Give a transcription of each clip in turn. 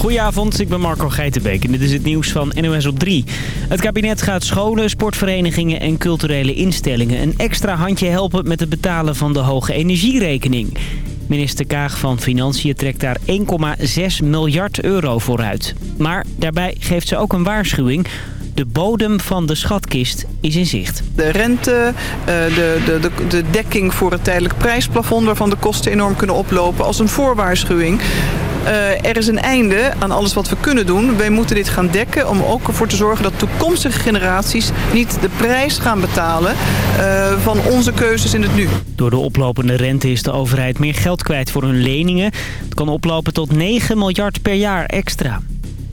Goedenavond, ik ben Marco Geitenbeek en dit is het nieuws van NOS op 3. Het kabinet gaat scholen, sportverenigingen en culturele instellingen... een extra handje helpen met het betalen van de hoge energierekening. Minister Kaag van Financiën trekt daar 1,6 miljard euro voor uit. Maar daarbij geeft ze ook een waarschuwing... De bodem van de schatkist is in zicht. De rente, eh, de, de, de, de dekking voor het tijdelijk prijsplafond... waarvan de kosten enorm kunnen oplopen als een voorwaarschuwing. Uh, er is een einde aan alles wat we kunnen doen. Wij moeten dit gaan dekken om ook ervoor te zorgen dat toekomstige generaties niet de prijs gaan betalen uh, van onze keuzes in het nu. Door de oplopende rente is de overheid meer geld kwijt voor hun leningen. Het kan oplopen tot 9 miljard per jaar extra.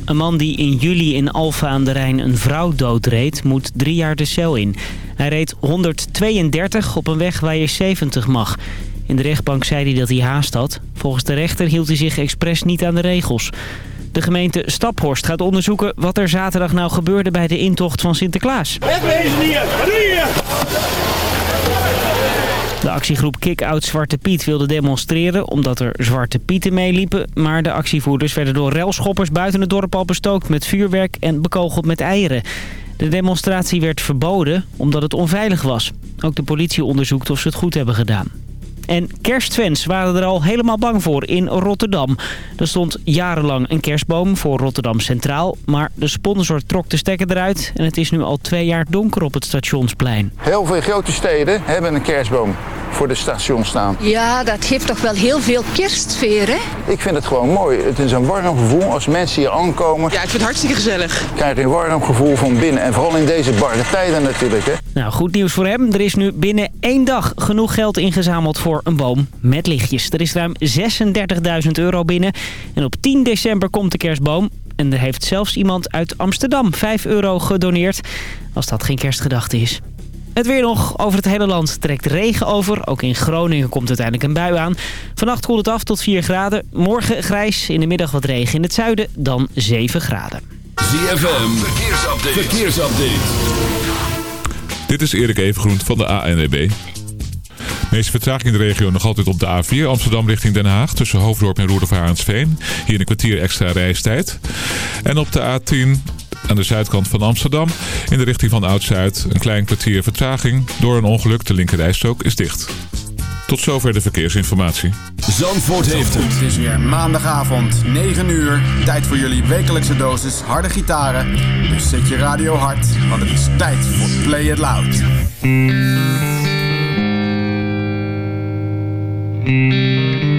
Een man die in juli in Alfa aan de Rijn een vrouw doodreed, moet drie jaar de cel in. Hij reed 132 op een weg waar je 70 mag. In de rechtbank zei hij dat hij haast had. Volgens de rechter hield hij zich expres niet aan de regels. De gemeente Staphorst gaat onderzoeken wat er zaterdag nou gebeurde bij de intocht van Sinterklaas. Wegwezen hier! De actiegroep Kick-Out Zwarte Piet wilde demonstreren omdat er Zwarte Pieten meeliepen. Maar de actievoerders werden door relschoppers buiten het dorp al bestookt met vuurwerk en bekogeld met eieren. De demonstratie werd verboden omdat het onveilig was. Ook de politie onderzoekt of ze het goed hebben gedaan. En kerstfans waren er al helemaal bang voor in Rotterdam. Er stond jarenlang een kerstboom voor Rotterdam Centraal. Maar de sponsor trok de stekker eruit en het is nu al twee jaar donker op het stationsplein. Heel veel grote steden hebben een kerstboom voor de station staan. Ja, dat geeft toch wel heel veel kerstsfeer, hè? Ik vind het gewoon mooi. Het is een warm gevoel als mensen hier aankomen. Ja, ik vind het hartstikke gezellig. Krijg je een warm gevoel van binnen. En vooral in deze barre tijden natuurlijk, hè? Nou, goed nieuws voor hem. Er is nu binnen één dag genoeg geld ingezameld voor een boom met lichtjes. Er is ruim 36.000 euro binnen. En op 10 december komt de kerstboom. En er heeft zelfs iemand uit Amsterdam 5 euro gedoneerd. Als dat geen kerstgedachte is. Het weer nog. Over het hele land trekt regen over. Ook in Groningen komt uiteindelijk een bui aan. Vannacht koelt het af tot 4 graden. Morgen grijs, in de middag wat regen in het zuiden, dan 7 graden. ZFM, verkeersupdate. verkeersupdate. Dit is Erik Evengroen van de ANWB. De meeste vertraging in de regio nog altijd op de A4 Amsterdam richting Den Haag. Tussen Hoofddorp en Roerdervaarensveen. Hier een kwartier extra reistijd. En op de A10 aan de zuidkant van Amsterdam. In de richting van Oud-Zuid een klein kwartier vertraging. Door een ongeluk, de linkerrijstrook is dicht. Tot zover de verkeersinformatie. Zandvoort heeft het. Het is weer maandagavond, 9 uur. Tijd voor jullie wekelijkse dosis harde gitaren. Dus zet je radio hard, want het is tijd voor Play It Loud. Música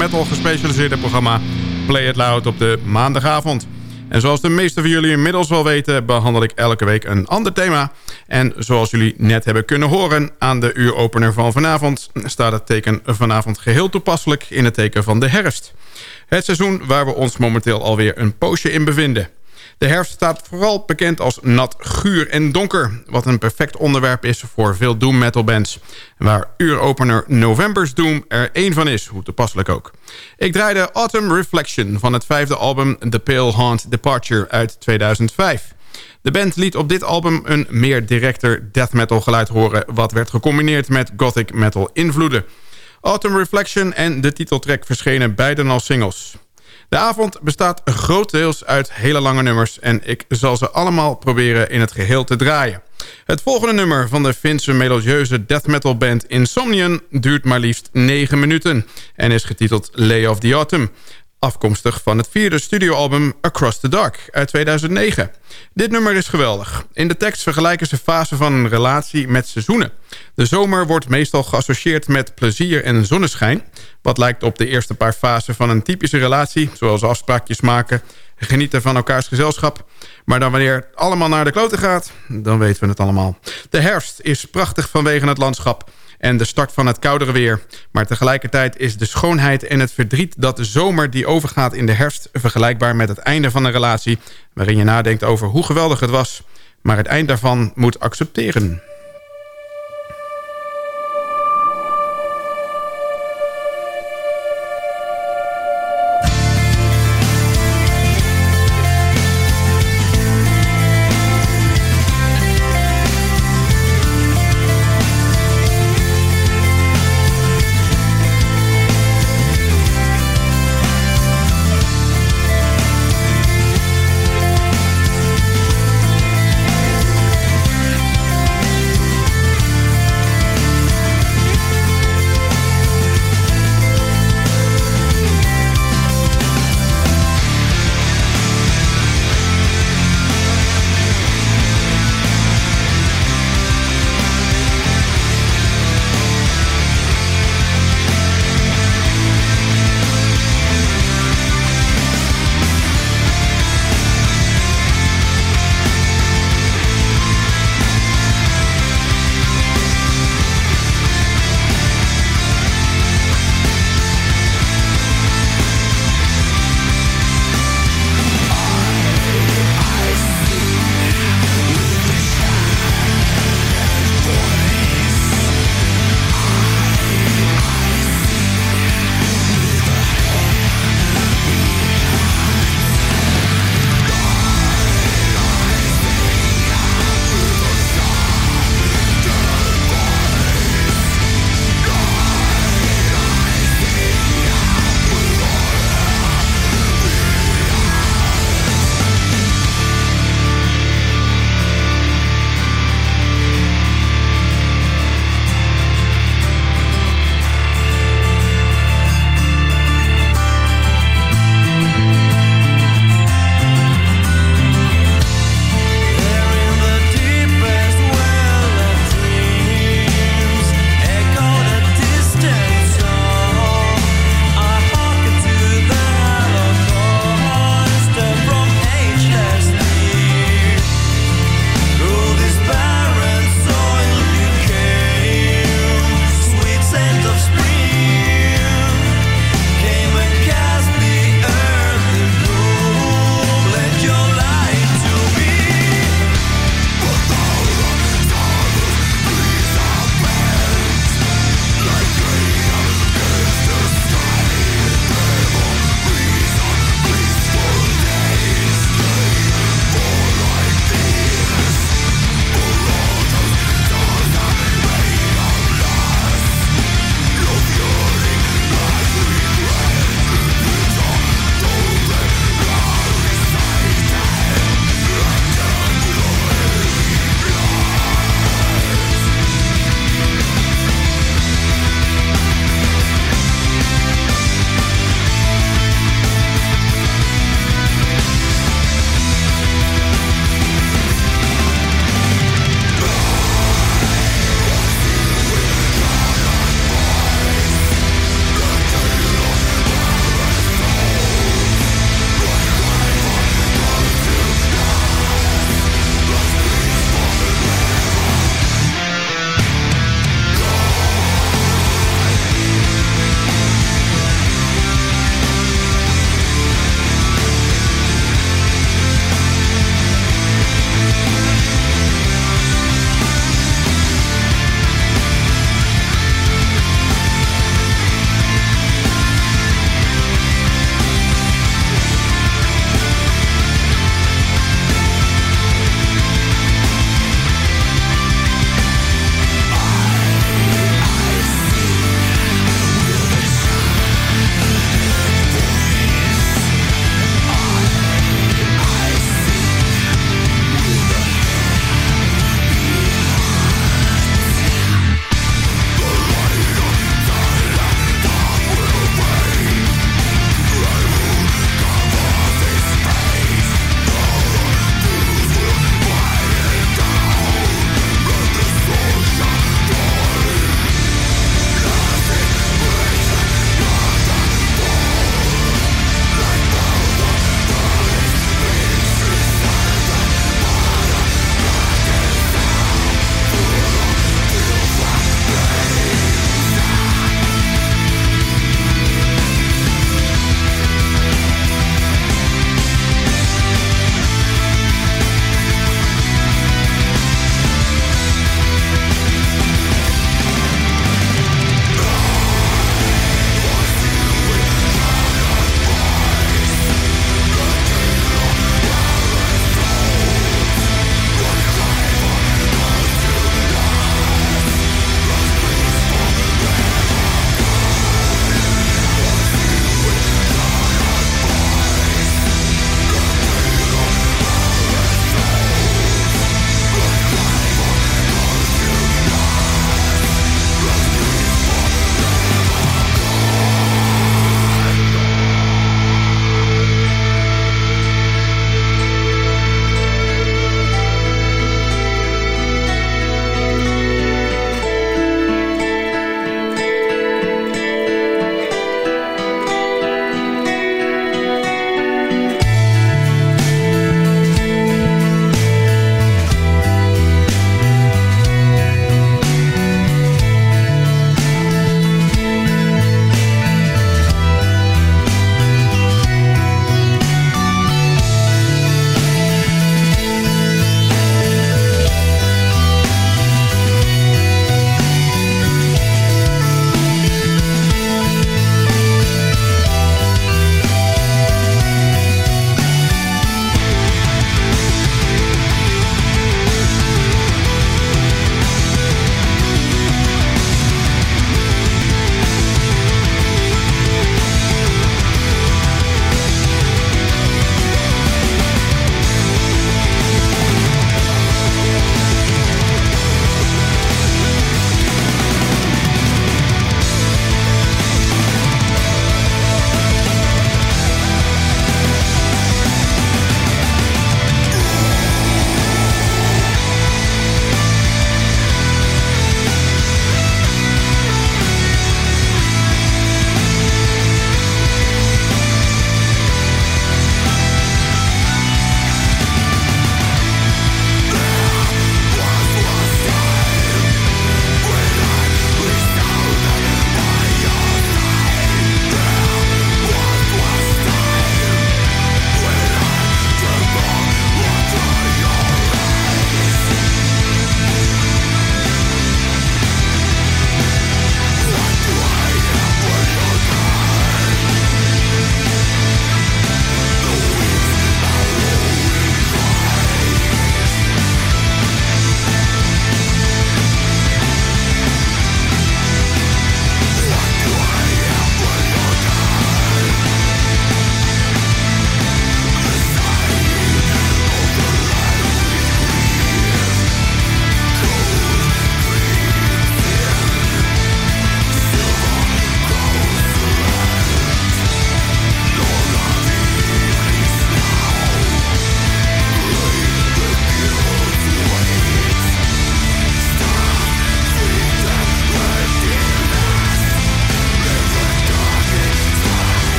metal gespecialiseerde programma Play It Loud op de maandagavond. En zoals de meeste van jullie inmiddels wel weten... behandel ik elke week een ander thema. En zoals jullie net hebben kunnen horen... aan de uuropener van vanavond... staat het teken vanavond geheel toepasselijk... in het teken van de herfst. Het seizoen waar we ons momenteel alweer een poosje in bevinden. De herfst staat vooral bekend als nat, guur en donker... wat een perfect onderwerp is voor veel doom metal bands... waar uuropener November's Doom er één van is, hoe toepasselijk ook. Ik draaide Autumn Reflection van het vijfde album The Pale Haunt Departure uit 2005... De band liet op dit album een meer directer death metal geluid horen... wat werd gecombineerd met gothic metal invloeden. Autumn Reflection en de titeltrack verschenen beiden als singles. De avond bestaat grotendeels uit hele lange nummers... en ik zal ze allemaal proberen in het geheel te draaien. Het volgende nummer van de Finse melodieuze death metal band Insomnian... duurt maar liefst 9 minuten en is getiteld Lay of the Autumn afkomstig van het vierde studioalbum Across the Dark uit 2009. Dit nummer is geweldig. In de tekst vergelijken ze fasen van een relatie met seizoenen. De zomer wordt meestal geassocieerd met plezier en zonneschijn... wat lijkt op de eerste paar fasen van een typische relatie... zoals afspraakjes maken, genieten van elkaars gezelschap. Maar dan wanneer het allemaal naar de kloten gaat, dan weten we het allemaal. De herfst is prachtig vanwege het landschap en de start van het koudere weer. Maar tegelijkertijd is de schoonheid en het verdriet dat de zomer die overgaat in de herfst... vergelijkbaar met het einde van een relatie... waarin je nadenkt over hoe geweldig het was... maar het eind daarvan moet accepteren.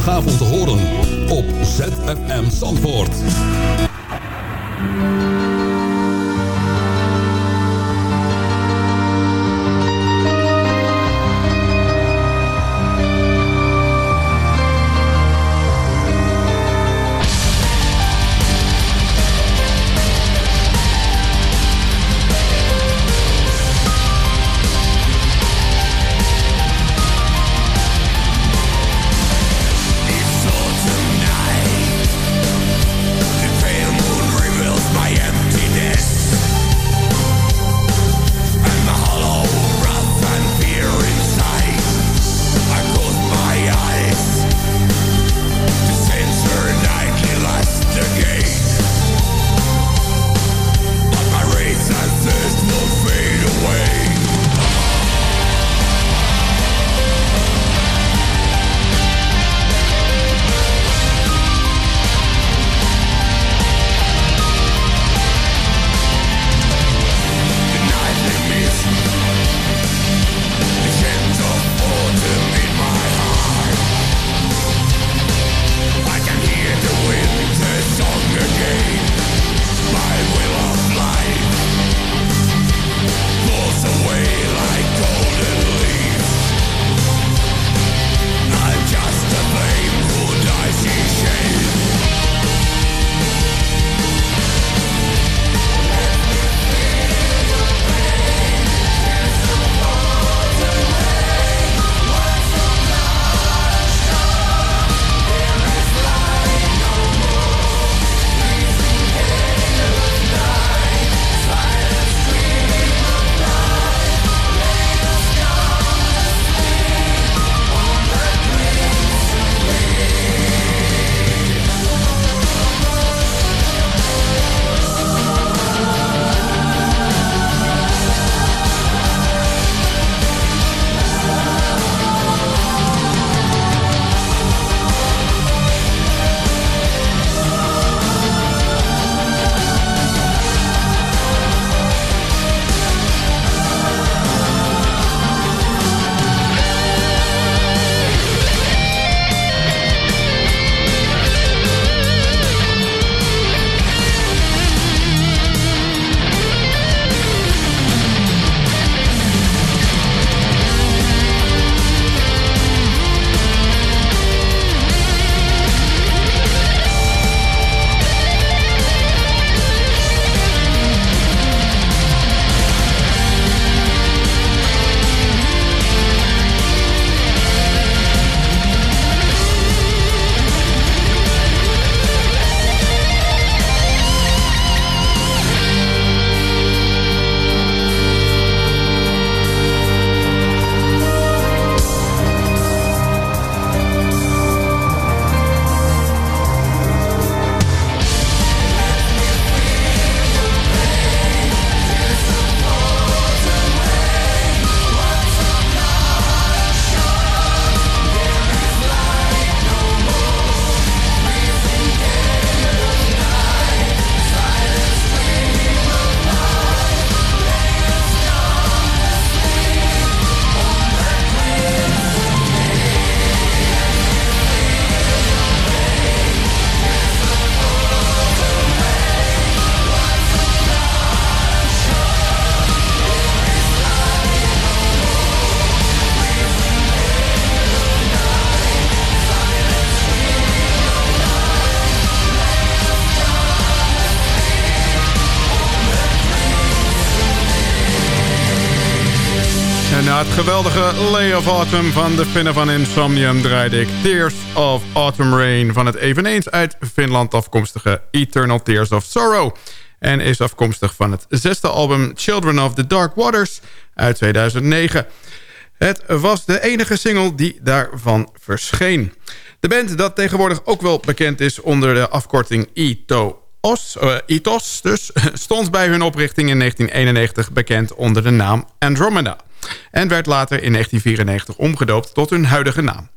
Elke maandagavond te horen op ZFM Zandvoort. Geweldige Lay of Autumn van de Finnen van Insomnium draaide ik Tears of Autumn Rain van het eveneens uit Finland afkomstige Eternal Tears of Sorrow. En is afkomstig van het zesde album Children of the Dark Waters uit 2009. Het was de enige single die daarvan verscheen. De band dat tegenwoordig ook wel bekend is onder de afkorting ITO Os, uh, ITOS dus, stond bij hun oprichting in 1991 bekend onder de naam Andromeda en werd later in 1994 omgedoopt tot hun huidige naam.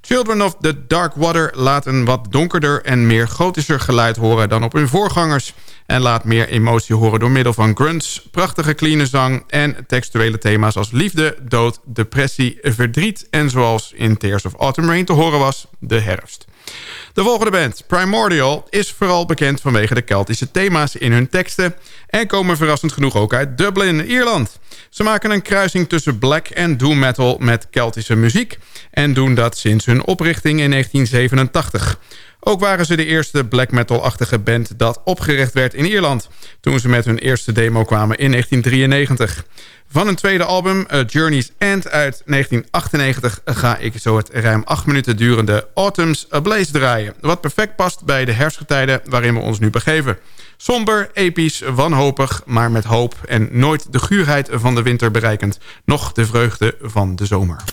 Children of the Dark Water laat een wat donkerder en meer gotischer geluid horen dan op hun voorgangers... en laat meer emotie horen door middel van grunts, prachtige clean zang... en textuele thema's als liefde, dood, depressie, verdriet... en zoals in Tears of Autumn Rain te horen was, de herfst. De volgende band, Primordial, is vooral bekend vanwege de Keltische thema's in hun teksten... en komen verrassend genoeg ook uit Dublin, Ierland. Ze maken een kruising tussen black en doom metal met Keltische muziek... en doen dat sinds hun oprichting in 1987. Ook waren ze de eerste black metal-achtige band dat opgericht werd in Ierland... toen ze met hun eerste demo kwamen in 1993. Van een tweede album, Journey's End uit 1998... ga ik zo het ruim acht minuten durende Autumn's Ablaze draaien... wat perfect past bij de herfstgetijden waarin we ons nu begeven. Somber, episch, wanhopig, maar met hoop... en nooit de guurheid van de winter bereikend... nog de vreugde van de zomer.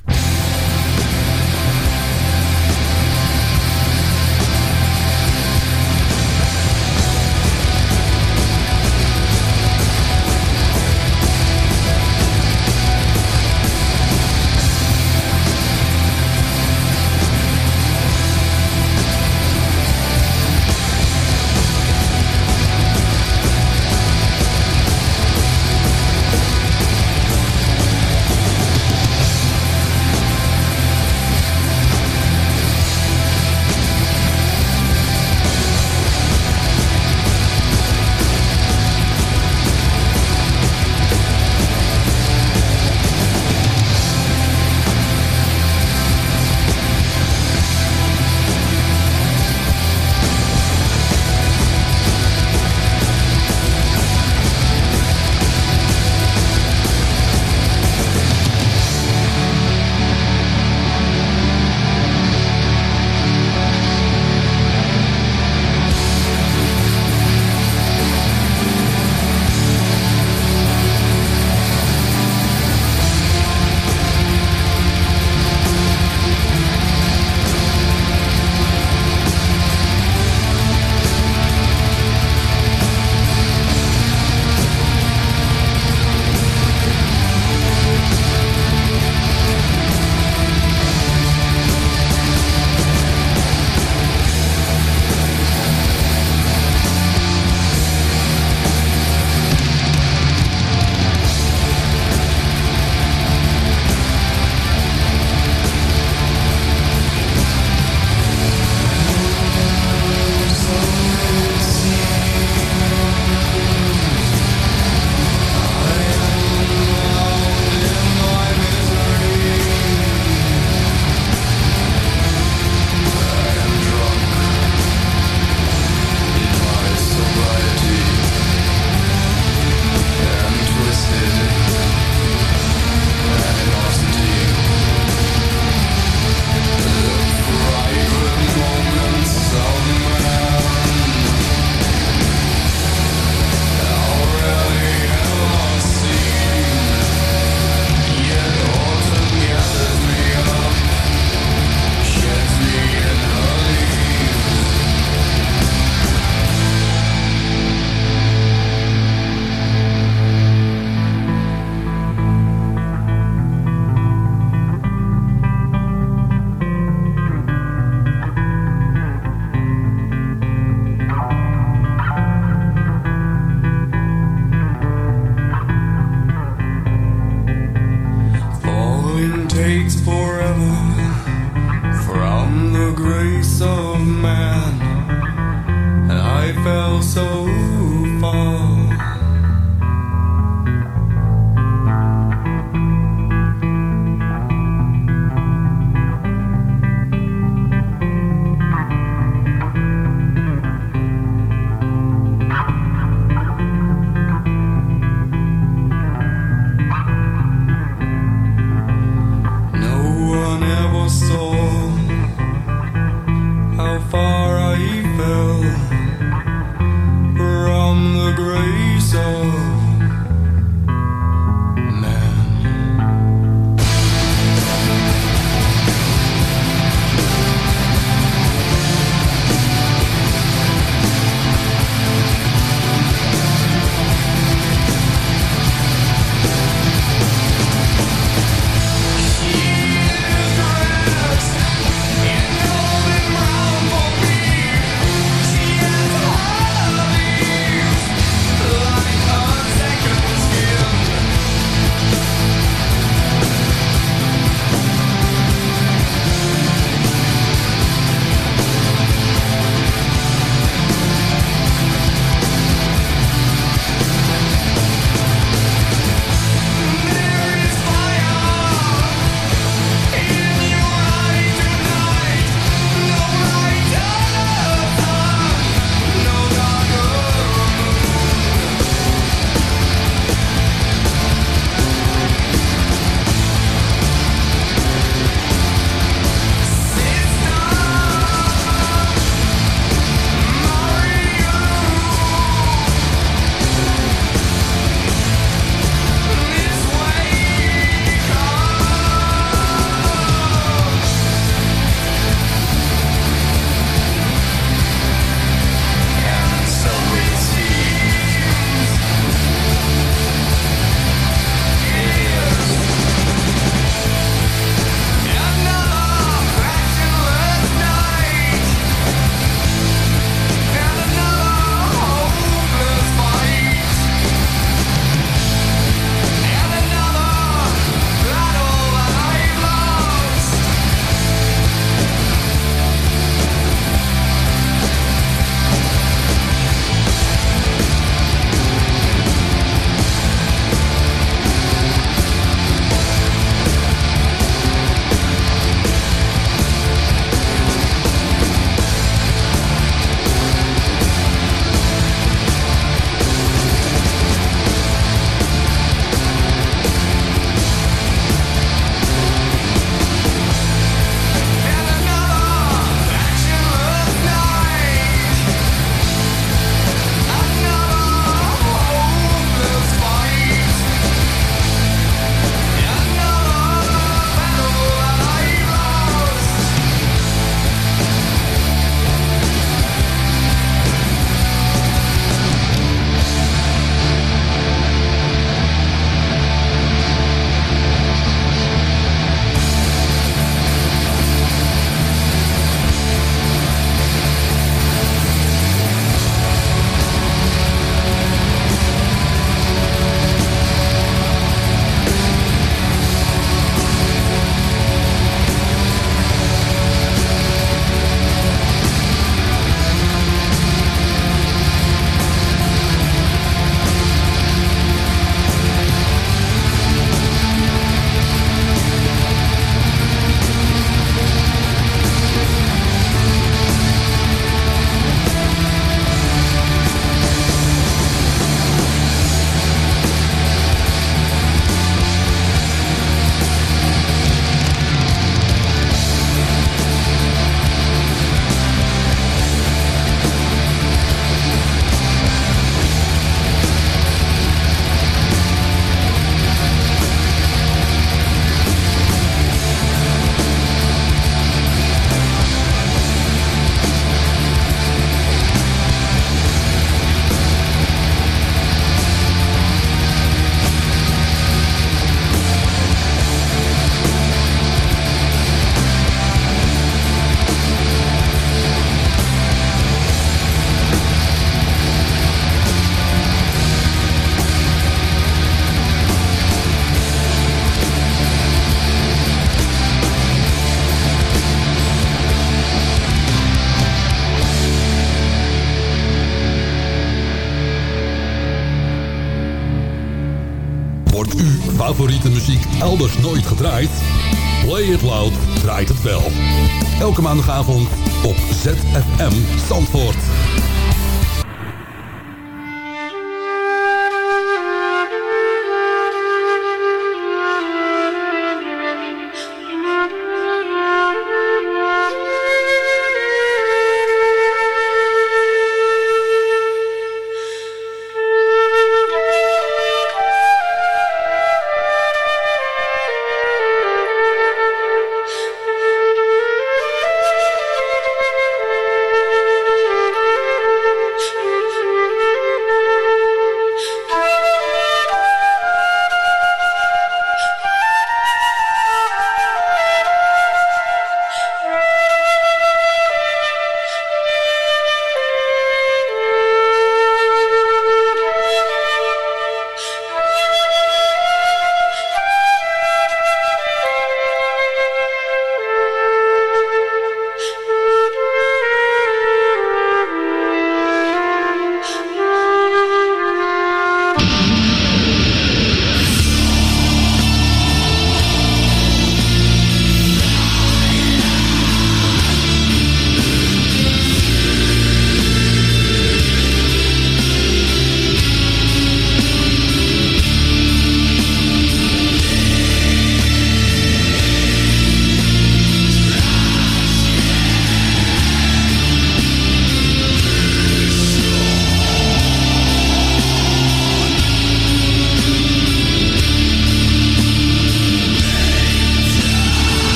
Elke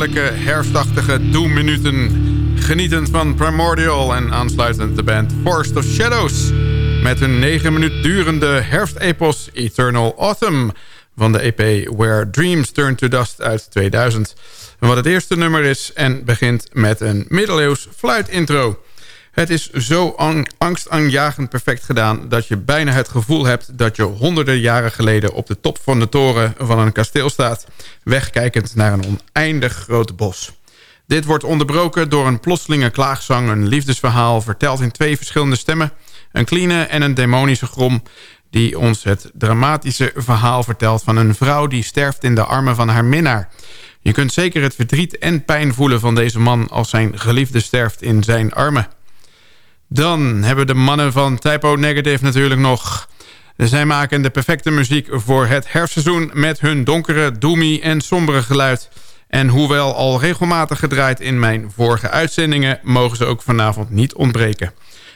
heerlijke herfstachtige doemminuten. Genietend van Primordial en aansluitend de band Forest of Shadows. Met hun 9 minuut durende herfstepos Eternal Autumn van de EP Where Dreams Turn to Dust uit 2000. Wat het eerste nummer is en begint met een middeleeuws fluitintro. Het is zo angstaanjagend perfect gedaan... dat je bijna het gevoel hebt dat je honderden jaren geleden... op de top van de toren van een kasteel staat... wegkijkend naar een oneindig groot bos. Dit wordt onderbroken door een plotselinge klaagzang... een liefdesverhaal verteld in twee verschillende stemmen... een clean en een demonische grom... die ons het dramatische verhaal vertelt van een vrouw... die sterft in de armen van haar minnaar... Je kunt zeker het verdriet en pijn voelen van deze man... als zijn geliefde sterft in zijn armen. Dan hebben de mannen van Typo Negative natuurlijk nog... Zij maken de perfecte muziek voor het herfstseizoen... met hun donkere, doomy en sombere geluid. En hoewel al regelmatig gedraaid in mijn vorige uitzendingen... mogen ze ook vanavond niet ontbreken.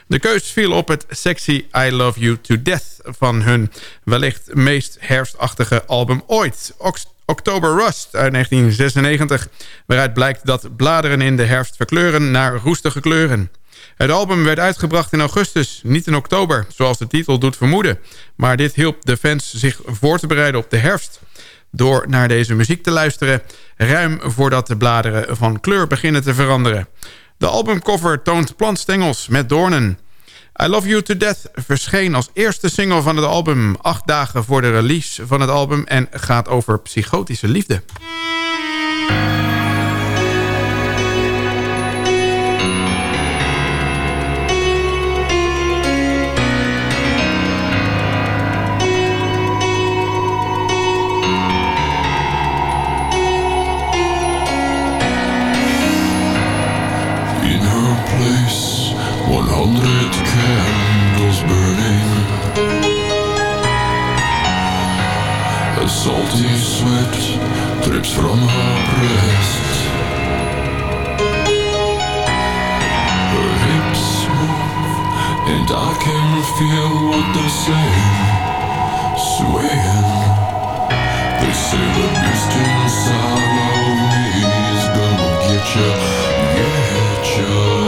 De keus viel op het sexy I Love You To Death... van hun wellicht meest herfstachtige album ooit... October Rust uit 1996... waaruit blijkt dat bladeren in de herfst verkleuren naar roestige kleuren... Het album werd uitgebracht in augustus, niet in oktober, zoals de titel doet vermoeden. Maar dit hielp de fans zich voor te bereiden op de herfst. Door naar deze muziek te luisteren, ruim voordat de bladeren van kleur beginnen te veranderen. De albumcover toont plantstengels met doornen. I Love You To Death verscheen als eerste single van het album... acht dagen voor de release van het album... en gaat over psychotische liefde. From her breast. Her hips move, and I can feel what they're saying, swaying. They say the beast inside of me is gonna get you, get you,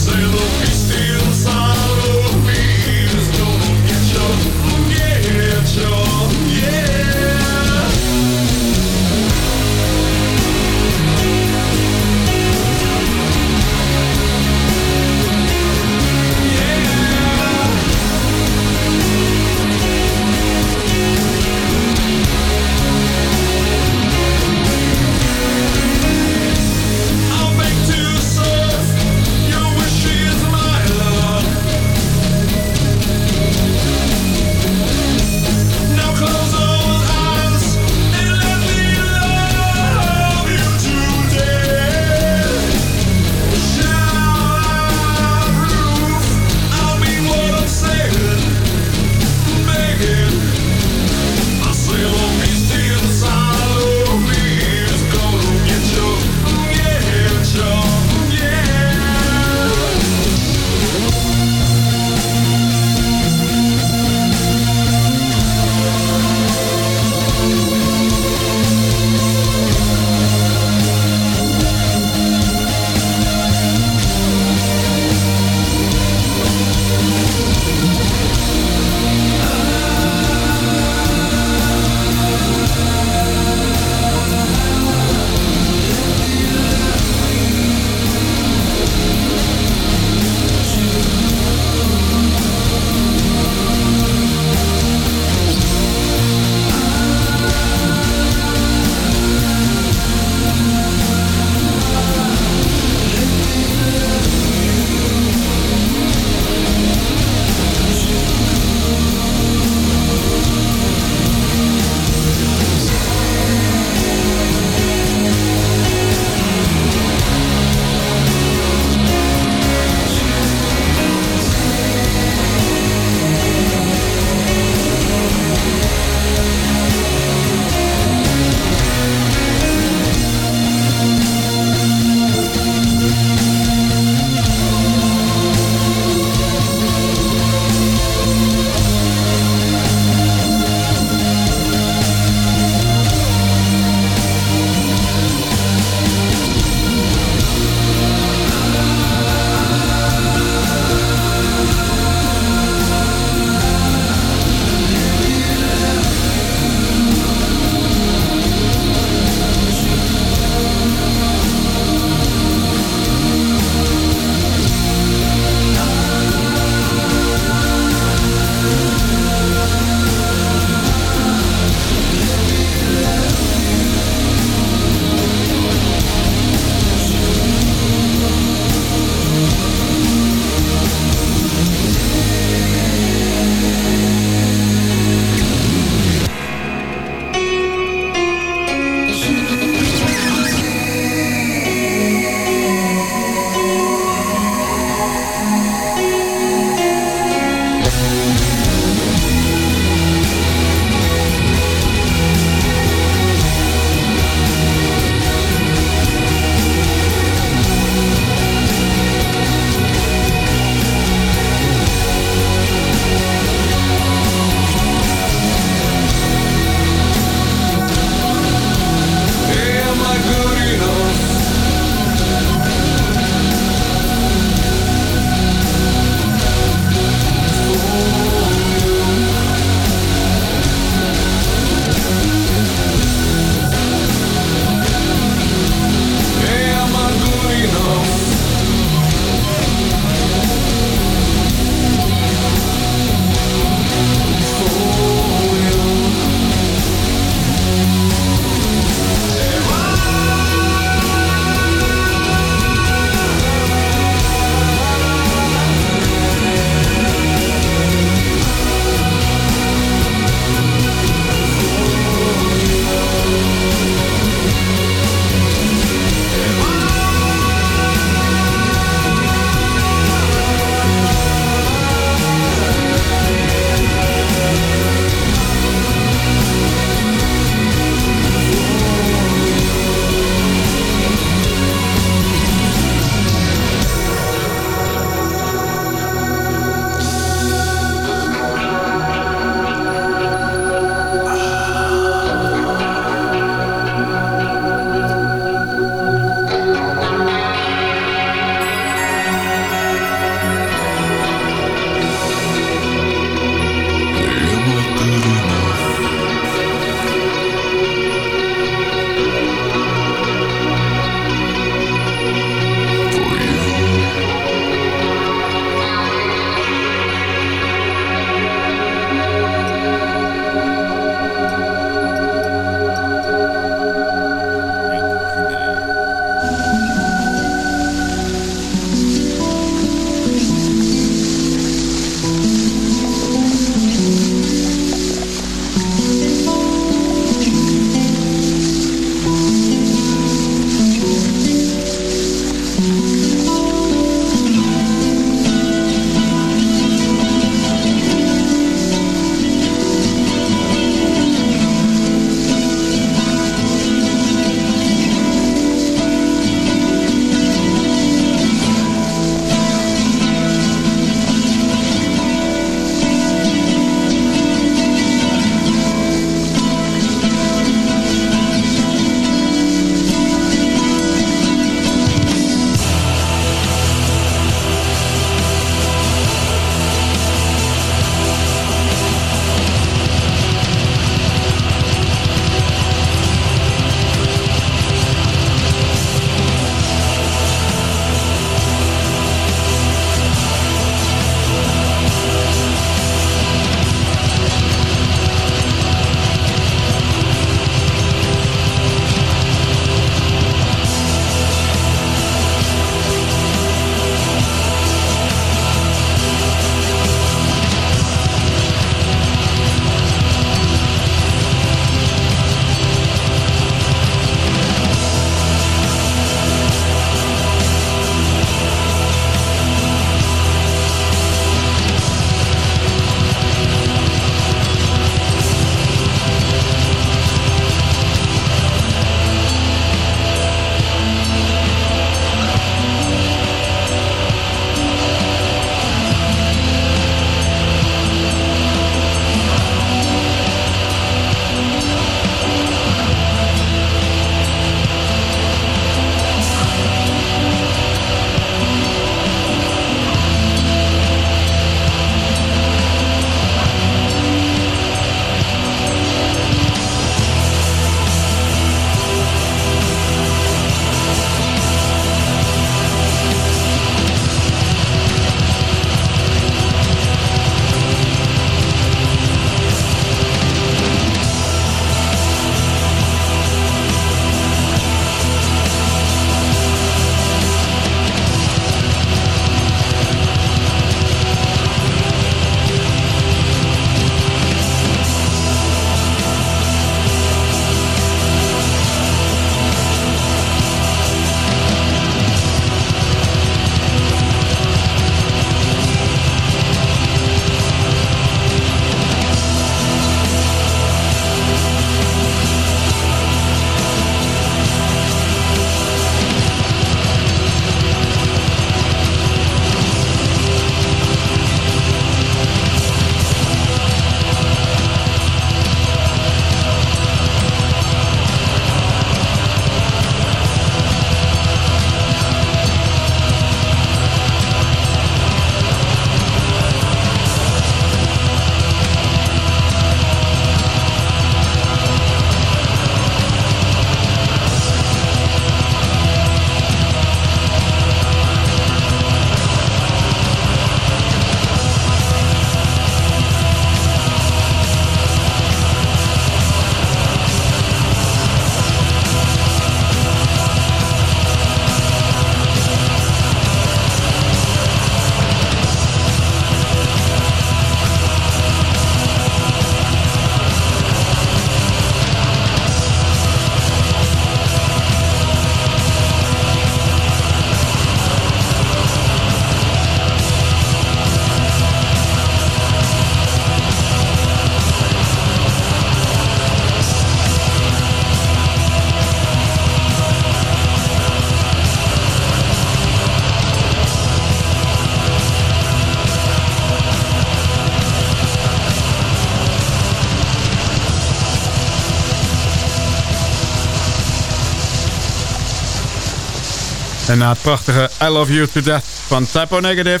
Na het prachtige I Love You To Death van Typo Negative...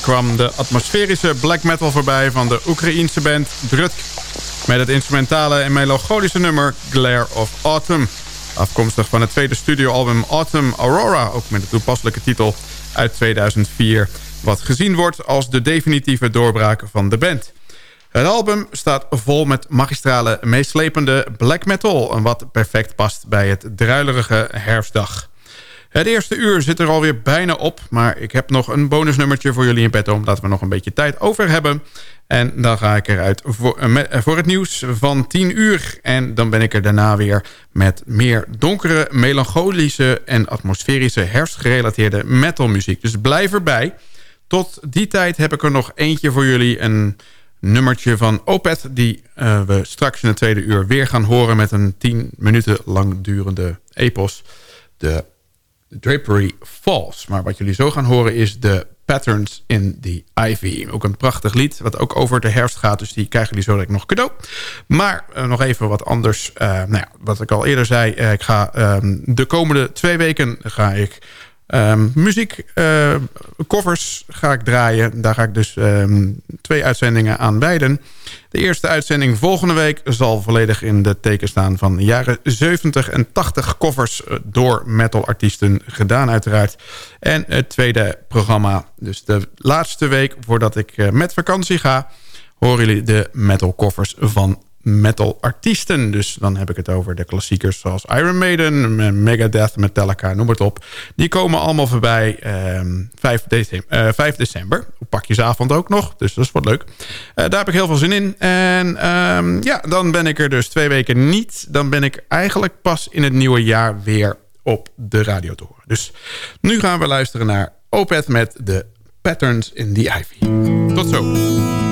kwam de atmosferische black metal voorbij van de Oekraïense band Drutk... met het instrumentale en melancholische nummer Glare of Autumn. Afkomstig van het tweede studioalbum Autumn Aurora... ook met de toepasselijke titel uit 2004... wat gezien wordt als de definitieve doorbraak van de band... Het album staat vol met magistrale, meeslepende black metal... wat perfect past bij het druilerige herfstdag. Het eerste uur zit er alweer bijna op... maar ik heb nog een bonusnummertje voor jullie in petto... omdat we nog een beetje tijd over hebben. En dan ga ik eruit voor, voor het nieuws van 10 uur. En dan ben ik er daarna weer met meer donkere, melancholische... en atmosferische herfstgerelateerde metalmuziek. Dus blijf erbij. Tot die tijd heb ik er nog eentje voor jullie... een nummertje van Opet... die uh, we straks in het tweede uur weer gaan horen... met een 10 minuten lang durende epos. De Drapery Falls. Maar wat jullie zo gaan horen is de Patterns in the Ivy. Ook een prachtig lied, wat ook over de herfst gaat. Dus die krijgen jullie zo direct nog cadeau. Maar uh, nog even wat anders. Uh, nou ja, wat ik al eerder zei. Uh, ik ga um, de komende twee weken ga ik Um, muziek, uh, covers ga ik draaien. Daar ga ik dus um, twee uitzendingen aan wijden. De eerste uitzending volgende week zal volledig in de teken staan... van de jaren 70 en 80 covers door metalartiesten gedaan uiteraard. En het tweede programma, dus de laatste week voordat ik uh, met vakantie ga... horen jullie de metal covers van metal artiesten. Dus dan heb ik het over de klassiekers zoals Iron Maiden, Megadeth, Metallica, noem het op. Die komen allemaal voorbij um, 5, december, uh, 5 december. Op ook nog, dus dat is wat leuk. Uh, daar heb ik heel veel zin in. En um, ja, dan ben ik er dus twee weken niet. Dan ben ik eigenlijk pas in het nieuwe jaar weer op de radio te horen. Dus nu gaan we luisteren naar Opeth met de Patterns in the Ivy. Tot zo.